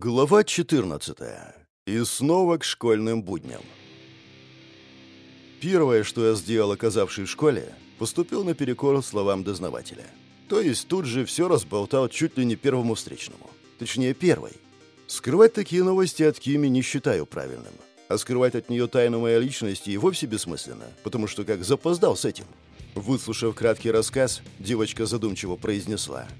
Глава 14. И снова к школьным будням. Первое, что я сделал, оказавшись в школе, поступил наперекор словам дознавателя. То есть тут же все разболтал чуть ли не первому встречному. Точнее, первой. Скрывать такие новости от Кими не считаю правильным. А скрывать от нее тайну моей личности и вовсе бессмысленно, потому что как запоздал с этим. Выслушав краткий рассказ, девочка задумчиво произнесла –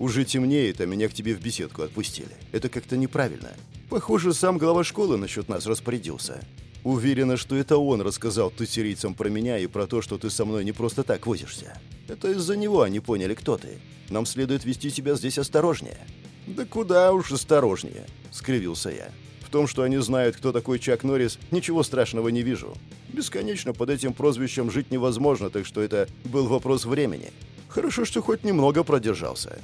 уже темнеет, а меня к тебе в беседку отпустили. Это как-то неправильно. Похоже, сам глава школы насчет нас распорядился. Уверена, что это он рассказал туссерийцам про меня и про то, что ты со мной не просто так возишься. Это из-за него они поняли, кто ты. Нам следует вести себя здесь осторожнее». «Да куда уж осторожнее», — скривился я. «В том, что они знают, кто такой Чак Норрис, ничего страшного не вижу. Бесконечно под этим прозвищем жить невозможно, так что это был вопрос времени. Хорошо, что хоть немного продержался.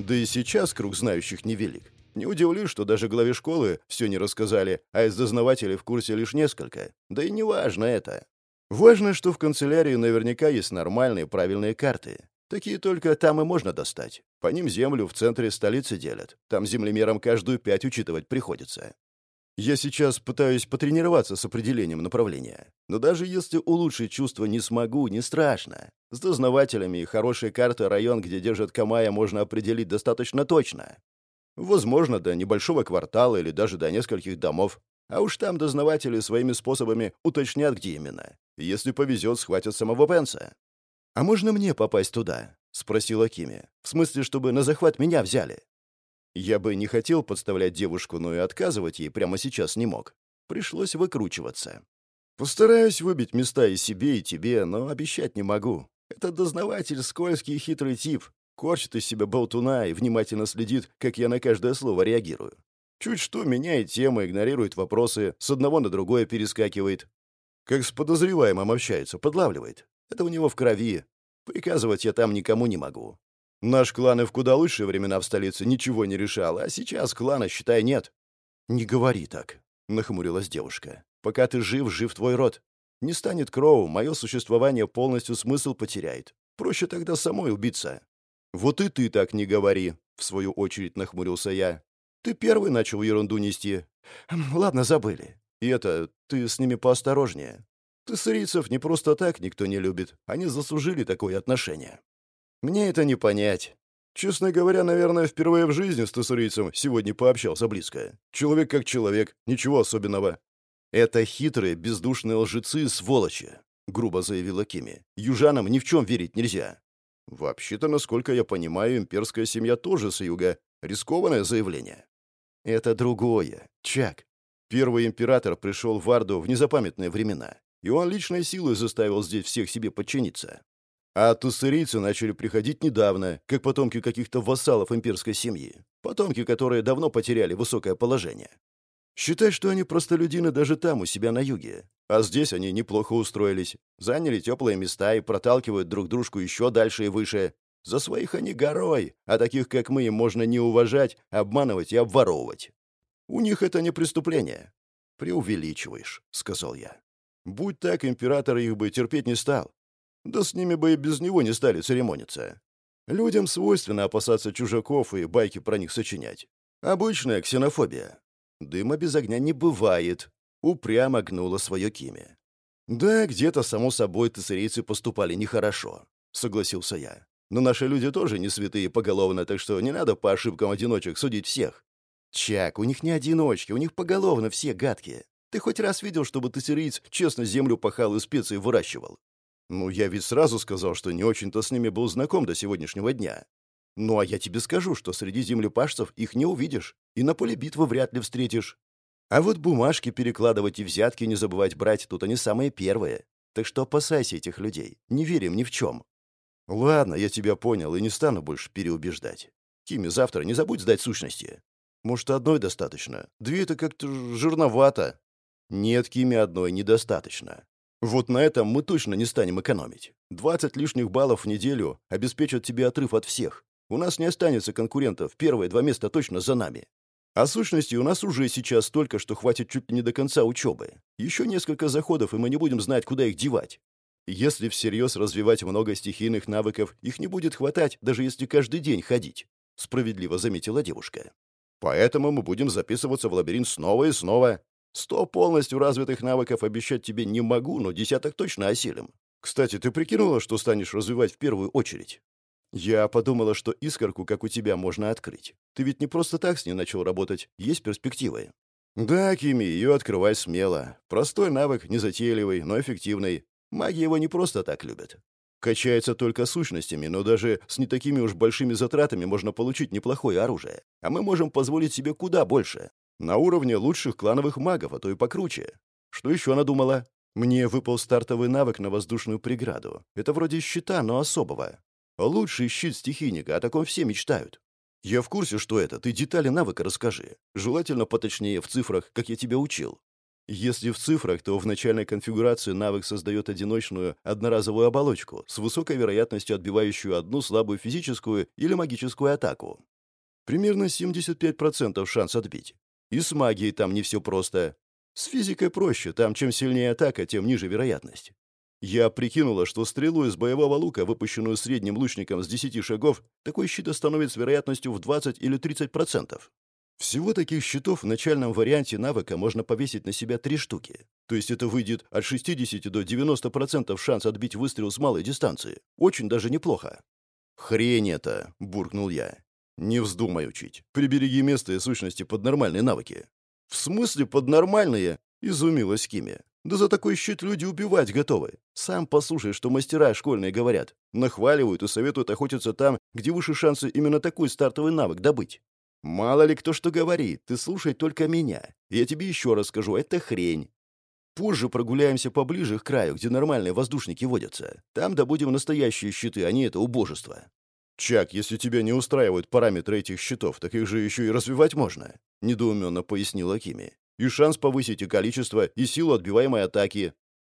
Да и сейчас круг знающих невелик. Не удивлюсь, что даже главе школы все не рассказали, а из дознавателей в курсе лишь несколько. Да и не важно это. Важно, что в канцелярии наверняка есть нормальные правильные карты. Такие только там и можно достать. По ним землю в центре столицы делят. Там землемерам каждую пять учитывать приходится. Я сейчас пытаюсь потренироваться с определением направления. Но даже если улучшить чувство не смогу, не страшно. С дознавателями и хорошей картой район, где держат Камая, можно определить достаточно точно. Возможно, до небольшого квартала или даже до нескольких домов. А уж там дознаватели своими способами уточнят, где именно. Если повезет, схватят самого Пенса. «А можно мне попасть туда?» — спросила Кими. «В смысле, чтобы на захват меня взяли?» Я бы не хотел подставлять девушку, но и отказывать ей прямо сейчас не мог. Пришлось выкручиваться. Постараюсь выбить места и себе, и тебе, но обещать не могу. Этот дознаватель — скользкий и хитрый тип. Корчит из себя болтуна и внимательно следит, как я на каждое слово реагирую. Чуть что меняет темы, игнорирует вопросы, с одного на другое перескакивает. Как с подозреваемым общается, подлавливает. Это у него в крови. Приказывать я там никому не могу. Наш клан и в куда лучшие времена в столице ничего не решал, а сейчас клана, считай, нет». «Не говори так», — нахмурилась девушка. «Пока ты жив, жив твой род. Не станет Кроу, мое существование полностью смысл потеряет. Проще тогда самой убиться». «Вот и ты так не говори», — в свою очередь нахмурился я. «Ты первый начал ерунду нести. Ладно, забыли. И это, ты с ними поосторожнее. Ты сырийцев не просто так никто не любит. Они заслужили такое отношение». Мне это не понять. Честно говоря, наверное, впервые в жизни с тессурийцем сегодня пообщался близко. Человек как человек, ничего особенного. «Это хитрые, бездушные лжецы и сволочи», — грубо заявила Кими. «Южанам ни в чем верить нельзя». «Вообще-то, насколько я понимаю, имперская семья тоже с юга. Рискованное заявление». «Это другое. Чак. Первый император пришел в Варду в незапамятные времена, и он личной силой заставил здесь всех себе подчиниться. А туссерийцы начали приходить недавно, как потомки каких-то вассалов имперской семьи, потомки, которые давно потеряли высокое положение. Считай, что они простолюдины даже там, у себя на юге. А здесь они неплохо устроились, заняли теплые места и проталкивают друг дружку еще дальше и выше. За своих они горой, а таких, как мы, им можно не уважать, обманывать и обворовывать. У них это не преступление. «Преувеличиваешь», — сказал я. «Будь так, император их бы терпеть не стал. Да с ними бы и без него не стали церемониться. Людям свойственно опасаться чужаков и байки про них сочинять. Обычная ксенофобия. Дыма без огня не бывает. Упрямо гнула свое киме. Да, где-то, само собой, тессерийцы поступали нехорошо, согласился я. Но наши люди тоже не святые поголовно, так что не надо по ошибкам одиночек судить всех. Чак, у них не одиночки, у них поголовно все гадкие. Ты хоть раз видел, чтобы тессериец честно землю пахал и специи выращивал? Ну, я ведь сразу сказал, что не очень-то с ними был знаком до сегодняшнего дня. Ну, а я тебе скажу, что среди землепашцев их не увидишь, и на поле битвы вряд ли встретишь. А вот бумажки перекладывать и взятки не забывать брать тут они самые первые. Так что опасайся этих людей, не верь им ни в чем. Ладно, я тебя понял и не стану больше переубеждать. Кими, завтра не забудь сдать сущности. Может, одной достаточно? Две это как-то жирновато. Нет, Кими, одной недостаточно. Вот на этом мы точно не станем экономить. 20 лишних баллов в неделю обеспечат тебе отрыв от всех. У нас не останется конкурентов, первые два места точно за нами. А сущности у нас уже сейчас столько, что хватит чуть ли не до конца учебы. Еще несколько заходов, и мы не будем знать, куда их девать. Если всерьез развивать много стихийных навыков, их не будет хватать, даже если каждый день ходить», — справедливо заметила девушка. Поэтому мы будем записываться в лабиринт снова и снова. Сто полностью развитых навыков обещать тебе не могу, но десяток точно осилим. Кстати, ты прикинула, что станешь развивать в первую очередь? Я подумала, что искорку, как у тебя, можно открыть. Ты ведь не просто так с ней начал работать, есть перспективы. Да, Кими, ее открывай смело. Простой навык, незатейливый, но эффективный. Маги его не просто так любят. Качается только сущностями, но даже с не такими уж большими затратами можно получить неплохое оружие. А мы можем позволить себе куда больше. На уровне лучших клановых магов, а то и покруче. Что еще надумала? Мне выпал стартовый навык на воздушную преграду. Это вроде щита, но особого. Лучший щит стихийника, о таком все мечтают. Я в курсе, что это. Ты детали навыка расскажи. Желательно поточнее в цифрах, как я тебя учил. Если в цифрах, то в начальной конфигурации навык создает одиночную одноразовую оболочку с высокой вероятностью отбивающую одну слабую физическую или магическую атаку. Примерно 75% шанс отбить. И с магией там не все просто. С физикой проще, там чем сильнее атака, тем ниже вероятность. Я прикинула, что стрелу из боевого лука, выпущенную средним лучником с 10 шагов, такой щит остановит с вероятностью в 20 или 30%. Всего таких щитов в начальном варианте навыка можно повесить на себя три штуки. То есть это выйдет от 60 до 90% шанс отбить выстрел с малой дистанции. Очень даже неплохо. «Хрень это!» — буркнул я. «Не вздумай учить. Прибереги место и сущности под нормальные навыки». «В смысле под нормальные?» — изумилась Кими. «Да за такой щит люди убивать готовы. Сам послушай, что мастера школьные говорят. Нахваливают и советуют охотиться там, где выше шансы именно такой стартовый навык добыть. Мало ли кто что говорит, ты слушай только меня. Я тебе еще раз скажу, это хрень. Позже прогуляемся поближе к краю, где нормальные воздушники водятся. Там добудем настоящие щиты, а не это убожество. «Чак, если тебя не устраивают параметры этих щитов, так их же еще и развивать можно», — недоуменно пояснила Кими. «И шанс повысить и количество, и силу отбиваемой атаки».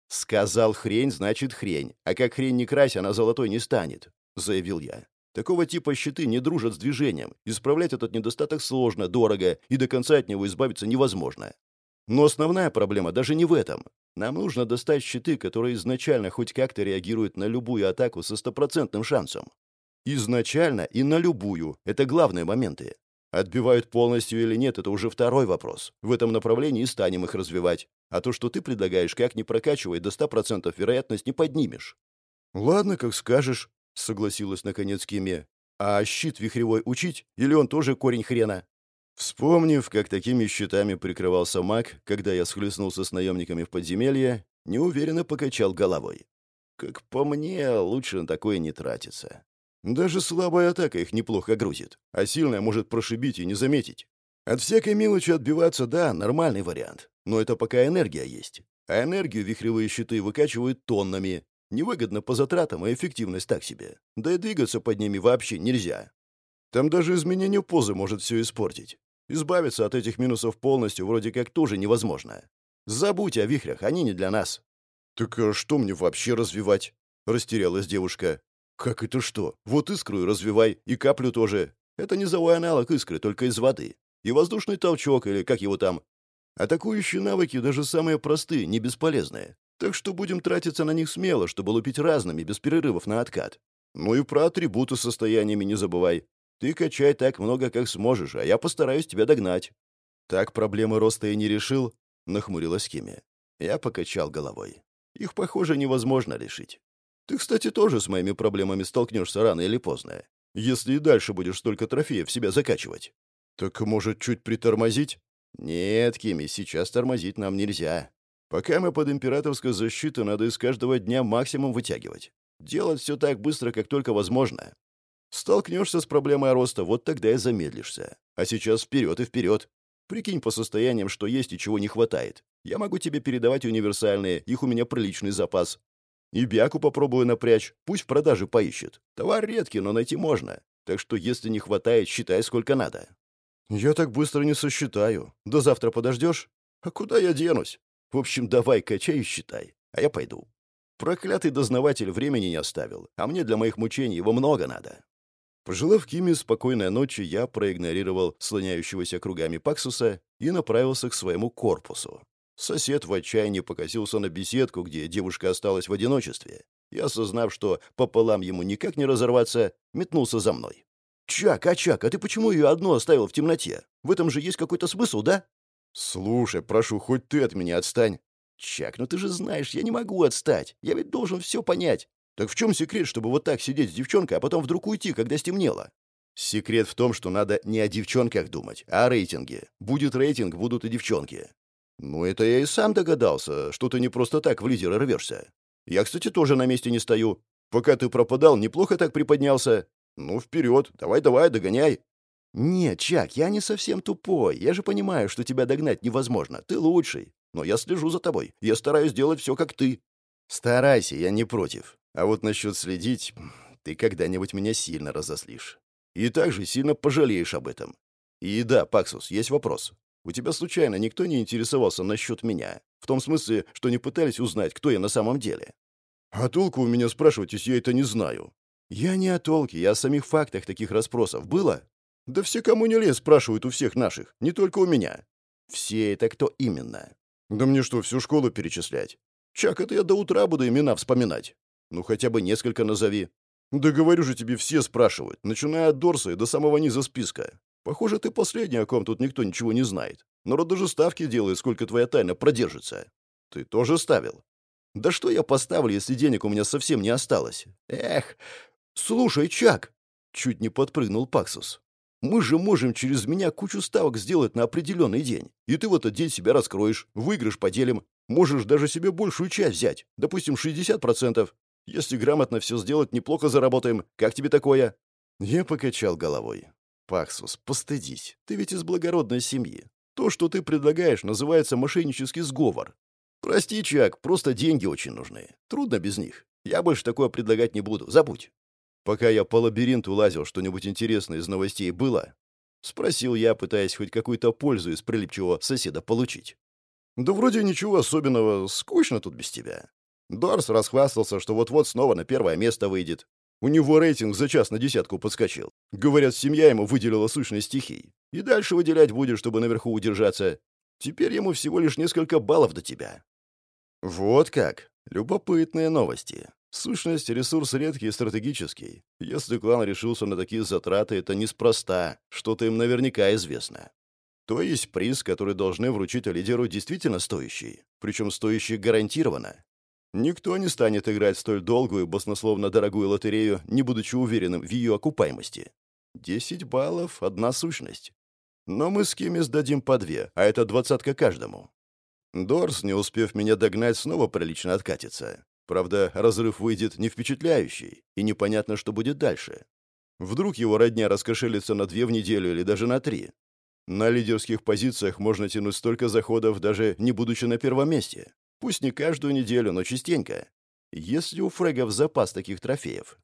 «Сказал хрень, значит хрень. А как хрень не крась, она золотой не станет», — заявил я. «Такого типа щиты не дружат с движением. Исправлять этот недостаток сложно, дорого, и до конца от него избавиться невозможно. Но основная проблема даже не в этом. Нам нужно достать щиты, которые изначально хоть как-то реагируют на любую атаку со стопроцентным шансом. Изначально и на любую. Это главные моменты. Отбивают полностью или нет, это уже второй вопрос. В этом направлении и станем их развивать. А то, что ты предлагаешь, как ни прокачивай, до 100% вероятность не поднимешь. «Ладно, как скажешь», — согласилась наконец Киме. «А щит вихревой учить? Или он тоже корень хрена?» Вспомнив, как такими щитами прикрывался маг, когда я схлестнулся с наемниками в подземелье, неуверенно покачал головой. Как по мне, лучше на такое не тратиться. Даже слабая атака их неплохо грузит, а сильная может прошибить и не заметить. От всякой мелочи отбиваться, да, нормальный вариант. Но это пока энергия есть. А энергию вихревые щиты выкачивают тоннами. Невыгодно по затратам, и эффективность так себе. Да и двигаться под ними вообще нельзя. Там даже изменение позы может все испортить. Избавиться от этих минусов полностью вроде как тоже невозможно. Забудь о вихрях, они не для нас. «Так а что мне вообще развивать?» — растерялась девушка. «Как это что? Вот искру и развивай, и каплю тоже. Это низовой аналог искры, только из воды. И воздушный толчок, или как его там. Атакующие навыки, даже самые простые, не бесполезные. Так что будем тратиться на них смело, чтобы лупить разными, без перерывов на откат. Ну и про атрибуты состояниями не забывай. Ты качай так много, как сможешь, а я постараюсь тебя догнать». «Так проблемы роста и не решил?» — нахмурилась Кими. Я покачал головой. «Их, похоже, невозможно решить. Ты, кстати, тоже с моими проблемами столкнешься рано или поздно, если и дальше будешь столько трофеев в себя закачивать. Так, может, чуть притормозить? Нет, Кими, сейчас тормозить нам нельзя. Пока мы под императорской защитой, надо из каждого дня максимум вытягивать. Делать все так быстро, как только возможно. Столкнешься с проблемой роста, вот тогда и замедлишься. А сейчас вперед и вперед. Прикинь по состояниям, что есть и чего не хватает. Я могу тебе передавать универсальные, их у меня приличный запас. И бяку попробую напрячь, пусть в продаже поищет. Товар редкий, но найти можно. Так что, если не хватает, считай сколько надо». «Я так быстро не сосчитаю. До завтра подождешь?» «А куда я денусь? В общем, давай качай и считай, а я пойду. Проклятый дознаватель времени не оставил, а мне для моих мучений его много надо». Пожелав Киме спокойной ночи, я проигнорировал слоняющегося кругами Паксуса и направился к своему корпусу. Сосед в отчаянии покосился на беседку, где девушка осталась в одиночестве, и, осознав, что пополам ему никак не разорваться, метнулся за мной. «Чак, а Чак, а ты почему ее одну оставил в темноте? В этом же есть какой-то смысл, да?» «Слушай, прошу, хоть ты от меня отстань». «Чак, ну ты же знаешь, я не могу отстать. Я ведь должен все понять. Так в чем секрет, чтобы вот так сидеть с девчонкой, а потом вдруг уйти, когда стемнело?» «Секрет в том, что надо не о девчонках думать, а о рейтинге. Будет рейтинг, будут и девчонки». «Ну, это я и сам догадался, что ты не просто так в лидеры рвешься. Я, кстати, тоже на месте не стою. Пока ты пропадал, неплохо так приподнялся. Ну, вперед, давай-давай, догоняй». «Нет, Чак, я не совсем тупой. Я же понимаю, что тебя догнать невозможно. Ты лучший. Но я слежу за тобой. Я стараюсь делать все, как ты». «Старайся, я не против. А вот насчет следить, ты когда-нибудь меня сильно разослишь. И также сильно пожалеешь об этом. И да, Паксус, есть вопрос. У тебя случайно никто не интересовался насчет меня? В том смысле, что не пытались узнать, кто я на самом деле? А толку у меня спрашивать, если я это не знаю? Я не о толке, я о самих фактах таких расспросов. Было? Да все, кому не лез, спрашивают у всех наших, не только у меня. Все это кто именно? Да мне что, всю школу перечислять? Чак, это я до утра буду имена вспоминать. Ну, хотя бы несколько назови. Да говорю же тебе, все спрашивают, начиная от Дорса и до самого низа списка. Похоже, ты последний, о ком тут никто ничего не знает. Народ даже ставки делает, сколько твоя тайна продержится. Ты тоже ставил? Да что я поставлю, если денег у меня совсем не осталось? Эх, слушай, Чак, чуть не подпрыгнул Паксус. Мы же можем через меня кучу ставок сделать на определенный день. И ты в этот день себя раскроешь, выигрыш поделим. Можешь даже себе большую часть взять, допустим, 60%. Если грамотно все сделать, неплохо заработаем. Как тебе такое?» Я покачал головой. «Паксус, постыдись. Ты ведь из благородной семьи. То, что ты предлагаешь, называется мошеннический сговор. Прости, Чак, просто деньги очень нужны. Трудно без них. Я больше такое предлагать не буду. Забудь». Пока я по лабиринту лазил, что-нибудь интересное из новостей было? Спросил я, пытаясь хоть какую-то пользу из прилипчивого соседа получить. «Да вроде ничего особенного. Скучно тут без тебя. Дорс расхвастался, что вот-вот снова на первое место выйдет. У него рейтинг за час на десятку подскочил. Говорят, семья ему выделила сущность стихий. И дальше выделять будет, чтобы наверху удержаться. Теперь ему всего лишь несколько баллов до тебя. Вот как. Любопытные новости. Сущность — ресурс редкий и стратегический. Если клан решился на такие затраты, это неспроста. Что-то им наверняка известно. То есть приз, который должны вручить лидеру, действительно стоящий. Причем стоящий гарантированно. Никто не станет играть столь долгую, баснословно дорогую лотерею, не будучи уверенным в ее окупаемости. Десять баллов — одна сущность. Но мы с Кими сдадим по две, а это двадцатка каждому. Дорс, не успев меня догнать, снова прилично откатится. Правда, разрыв выйдет не впечатляющий, и непонятно, что будет дальше. Вдруг его родня раскошелится на две в неделю или даже на три. На лидерских позициях можно тянуть столько заходов, даже не будучи на первом месте. Пусть не каждую неделю, но частенько. Есть ли у фрегов запас таких трофеев?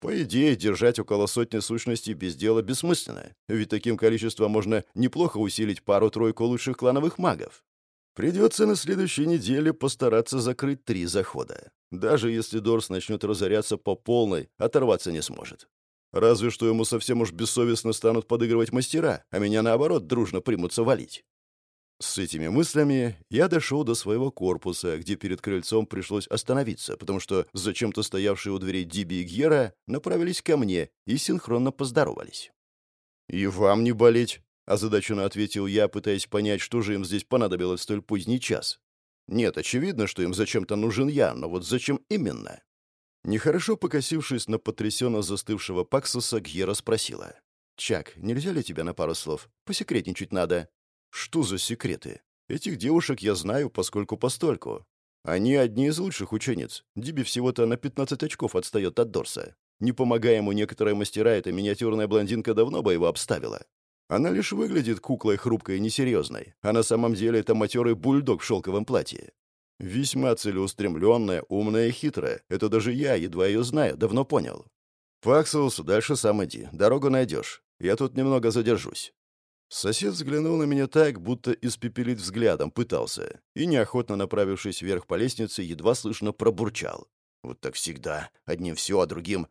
По идее, держать около сотни сущностей без дела бессмысленно, ведь таким количеством можно неплохо усилить пару-тройку лучших клановых магов. Придется на следующей неделе постараться закрыть три захода. Даже если Дорс начнет разоряться по полной, оторваться не сможет. Разве что ему совсем уж бессовестно станут подыгрывать мастера, а меня, наоборот, дружно примутся валить. С этими мыслями я дошел до своего корпуса, где перед крыльцом пришлось остановиться, потому что зачем-то стоявшие у дверей Диби и Гьера направились ко мне и синхронно поздоровались. «И вам не болеть», — озадаченно ответил я, пытаясь понять, что же им здесь понадобилось в столь поздний час. «Нет, очевидно, что им зачем-то нужен я, но вот зачем именно?» Нехорошо покосившись на потрясенно застывшего Паксуса, Гьера спросила. «Чак, нельзя ли тебя на пару слов? Посекретничать надо». Что за секреты? Этих девушек я знаю, поскольку постольку. Они одни из лучших учениц. Диби всего-то на 15 очков отстает от Дорса. Не помогая ему некоторые мастера, эта миниатюрная блондинка давно бы его обставила. Она лишь выглядит куклой хрупкой и несерьезной, а на самом деле это матерый бульдог в шелковом платье. Весьма целеустремленная, умная и хитрая. Это даже я, едва ее знаю, давно понял. «Факсус, дальше сам иди. Дорогу найдешь. Я тут немного задержусь». Сосед взглянул на меня так, будто испепелить взглядом пытался, и, неохотно направившись вверх по лестнице, едва слышно пробурчал. «Вот так всегда. Одним все, а другим...»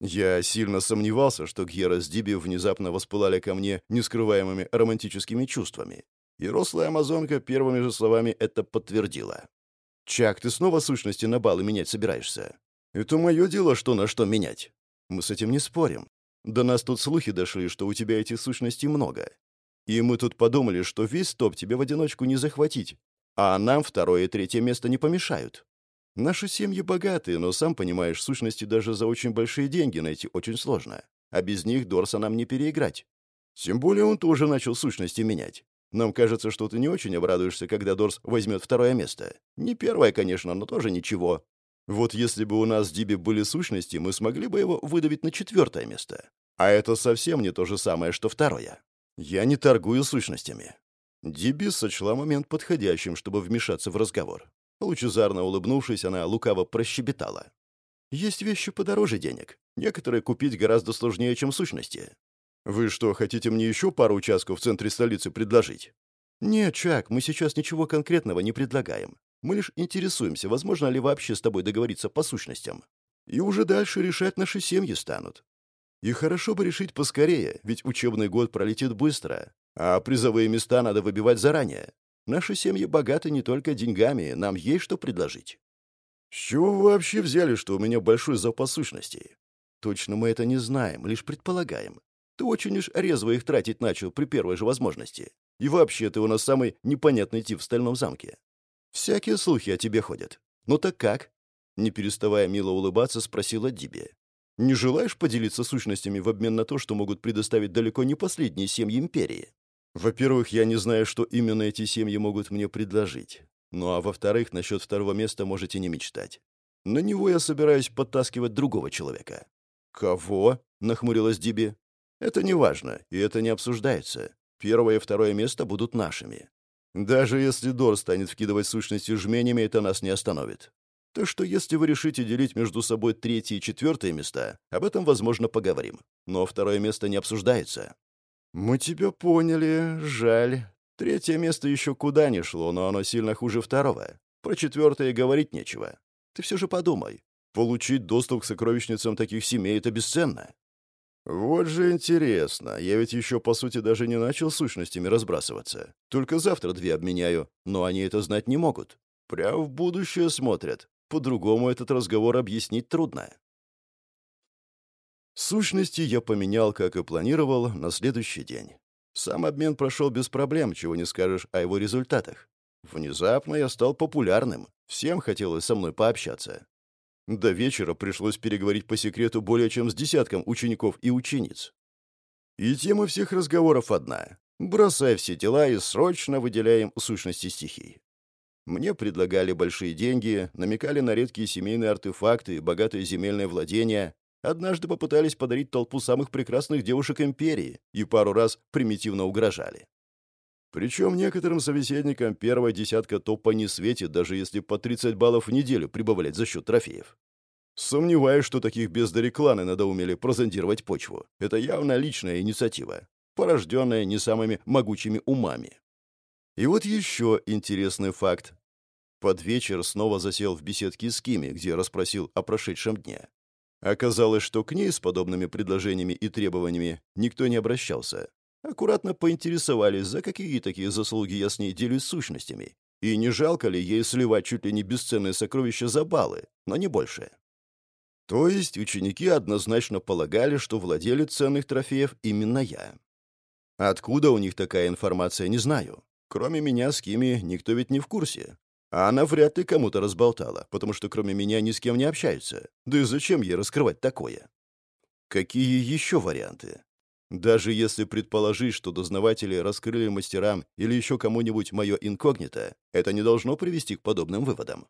Я сильно сомневался, что Гера с Диби внезапно воспылали ко мне нескрываемыми романтическими чувствами. И рослая амазонка первыми же словами это подтвердила. «Чак, ты снова сущности на баллы менять собираешься?» «Это мое дело, что на что менять. Мы с этим не спорим. До нас тут слухи дошли, что у тебя этих сущностей много. И мы тут подумали, что весь топ тебе в одиночку не захватить, а нам второе и третье место не помешают. Наши семьи богатые, но, сам понимаешь, сущности даже за очень большие деньги найти очень сложно. А без них Дорса нам не переиграть. Тем более он тоже начал сущности менять. Нам кажется, что ты не очень обрадуешься, когда Дорс возьмет второе место. Не первое, конечно, но тоже ничего. Вот если бы у нас в Дибе были сущности, мы смогли бы его выдавить на четвертое место. А это совсем не то же самое, что второе. Я не торгую сущностями. Диби сочла момент подходящим, чтобы вмешаться в разговор. Лучезарно улыбнувшись, она лукаво прощебетала. «Есть вещи подороже денег. Некоторые купить гораздо сложнее, чем сущности. Вы что, хотите мне еще пару участков в центре столицы предложить?» «Нет, Чак, мы сейчас ничего конкретного не предлагаем. Мы лишь интересуемся, возможно ли вообще с тобой договориться по сущностям. И уже дальше решать наши семьи станут. И хорошо бы решить поскорее, ведь учебный год пролетит быстро, а призовые места надо выбивать заранее. Наши семьи богаты не только деньгами, нам есть что предложить. С чего вы вообще взяли, что у меня большой запас сущностей? Точно мы это не знаем, лишь предполагаем. Ты очень уж резво их тратить начал при первой же возможности. И вообще ты у нас самый непонятный тип в Стальном замке. Всякие слухи о тебе ходят. Ну так как? Не переставая мило улыбаться, спросила Диби. Не желаешь поделиться сущностями в обмен на то, что могут предоставить далеко не последние семьи империи? Во-первых, я не знаю, что именно эти семьи могут мне предложить. Ну а во-вторых, насчет второго места можете не мечтать. На него я собираюсь подтаскивать другого человека. «Кого?» — нахмурилась Диби. «Это не важно, и это не обсуждается. Первое и второе место будут нашими. Даже если Дор станет вкидывать сущности жменями, это нас не остановит. Так что если вы решите делить между собой третье и четвертое места, об этом, возможно, поговорим. Но второе место не обсуждается». «Мы тебя поняли. Жаль. Третье место еще куда ни шло, но оно сильно хуже второго. Про четвертое говорить нечего. Ты все же подумай. Получить доступ к сокровищницам таких семей — это бесценно. Вот же интересно. Я ведь еще, по сути, даже не начал сущностями разбрасываться. Только завтра две обменяю, но они это знать не могут. Прям в будущее смотрят. По-другому этот разговор объяснить трудно. Сущности я поменял, как и планировал, на следующий день. Сам обмен прошел без проблем, чего не скажешь о его результатах. Внезапно я стал популярным. Всем хотелось со мной пообщаться. До вечера пришлось переговорить по секрету более чем с десятком учеников и учениц. И тема всех разговоров одна. Бросай все дела и срочно выделяем сущности стихий. Мне предлагали большие деньги, намекали на редкие семейные артефакты богатые земельные владения. Однажды попытались подарить толпу самых прекрасных девушек империи и пару раз примитивно угрожали. Причем некоторым собеседникам первая десятка топа не светит, даже если по 30 баллов в неделю прибавлять за счет трофеев. Сомневаюсь, что таких бездари кланы надоумели прозондировать почву. Это явно личная инициатива, порожденная не самыми могучими умами. И вот еще интересный факт. Под вечер снова засел в беседке с Кими, где расспросил о прошедшем дне. Оказалось, что к ней с подобными предложениями и требованиями никто не обращался, Аккуратно поинтересовались, за какие такие заслуги я с ней делюсь сущностями. И не жалко ли ей сливать чуть ли не бесценные сокровища за баллы, но не больше. То есть ученики однозначно полагали, что владелец ценных трофеев именно я. Откуда у них такая информация, не знаю. Кроме меня с Кими никто ведь не в курсе. А она вряд ли кому-то разболтала, потому что кроме меня ни с кем не общаются. Да и зачем ей раскрывать такое? Какие еще варианты? Даже если предположить, что дознаватели раскрыли мастерам или еще кому-нибудь мое инкогнито, это не должно привести к подобным выводам.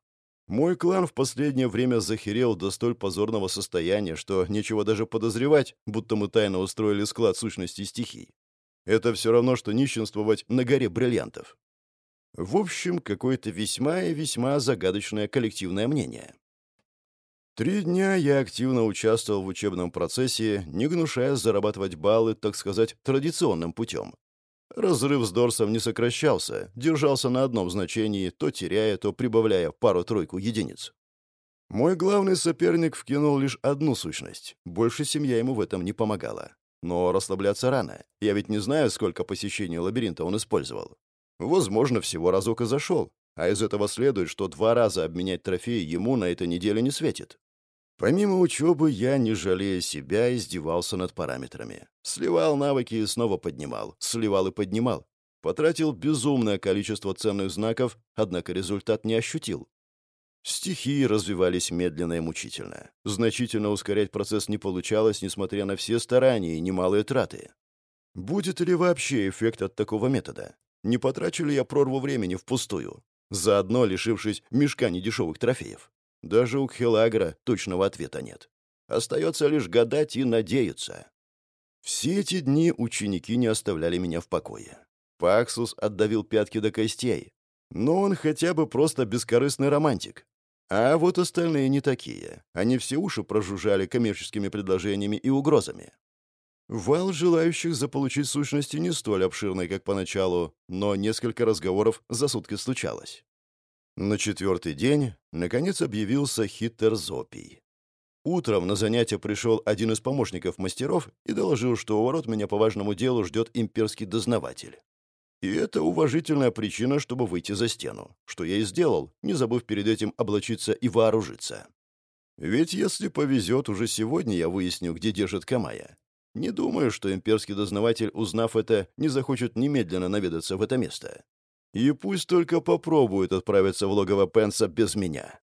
Мой клан в последнее время захерел до столь позорного состояния, что нечего даже подозревать, будто мы тайно устроили склад сущности стихий. Это все равно, что нищенствовать на горе бриллиантов. В общем, какое-то весьма и весьма загадочное коллективное мнение. Три дня я активно участвовал в учебном процессе, не гнушаясь зарабатывать баллы, так сказать, традиционным путем. Разрыв с Дорсом не сокращался, держался на одном значении, то теряя, то прибавляя пару-тройку единиц. Мой главный соперник вкинул лишь одну сущность. Больше семья ему в этом не помогала. Но расслабляться рано. Я ведь не знаю, сколько посещений лабиринта он использовал. Возможно, всего разок и зашел. А из этого следует, что два раза обменять трофеи ему на этой неделе не светит. Помимо учебы, я, не жалея себя, издевался над параметрами. Сливал навыки и снова поднимал, сливал и поднимал. Потратил безумное количество ценных знаков, однако результат не ощутил. Стихии развивались медленно и мучительно. Значительно ускорять процесс не получалось, несмотря на все старания и немалые траты. Будет ли вообще эффект от такого метода? Не потрачу ли я прорву времени впустую, заодно лишившись мешка недешевых трофеев? Даже у Хелагра точного ответа нет. Остается лишь гадать и надеяться. Все эти дни ученики не оставляли меня в покое. Паксус отдавил пятки до костей. Но он хотя бы просто бескорыстный романтик. А вот остальные не такие. Они все уши прожужжали коммерческими предложениями и угрозами. Вал желающих заполучить сущности не столь обширный, как поначалу, но несколько разговоров за сутки случалось. На четвертый день, наконец, объявился Хиттер Зопий. Утром на занятие пришел один из помощников мастеров и доложил, что у ворот меня по важному делу ждет имперский дознаватель. И это уважительная причина, чтобы выйти за стену, что я и сделал, не забыв перед этим облачиться и вооружиться. Ведь если повезет, уже сегодня я выясню, где держит Камая. Не думаю, что имперский дознаватель, узнав это, не захочет немедленно наведаться в это место. И пусть только попробует отправиться в логово Пенса без меня.